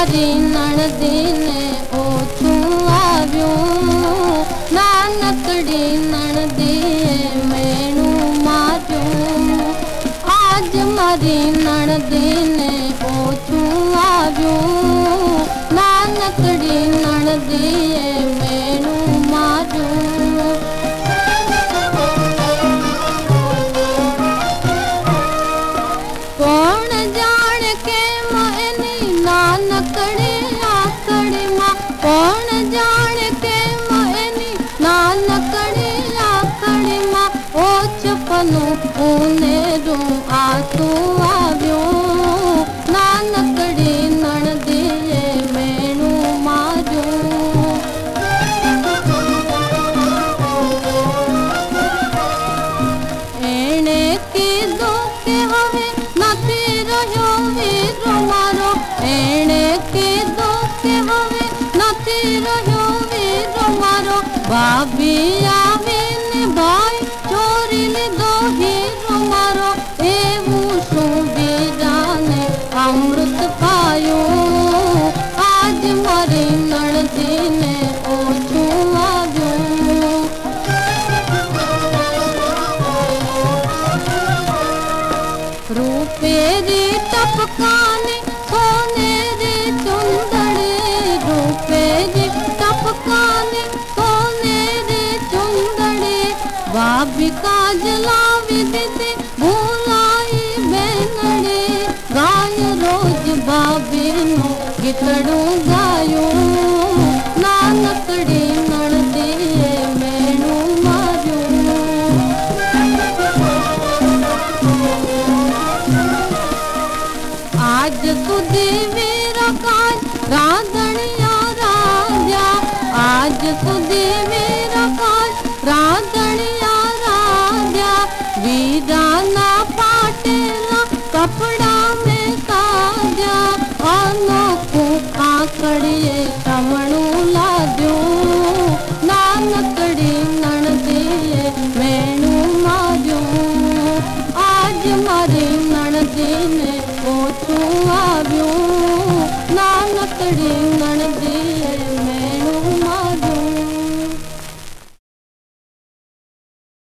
नणदी नथूं मारियूं नकड़ी नणदी मारियूं आज मरी नणदी न हो তোকে দোতে হবে নাতি রহবে তোমারো ভাবি, আমি ভয় চরিলে দোহে তোমারো এ মুসুবে জানে অমৃত পায়ো। আজ মরে নড়দিনে ও ছুয়াবো রূপেরি টপকানে बाप काजला विदित भूलाई बेनड़े गाय रोज बाबी नो गितड़ो गायो। नानकड़े नड़दे आज तू मेरा रकाज राधणिया राजा। आज तू नाना पाटेला कपड़ा में ताज़ा आनों को आकड़िए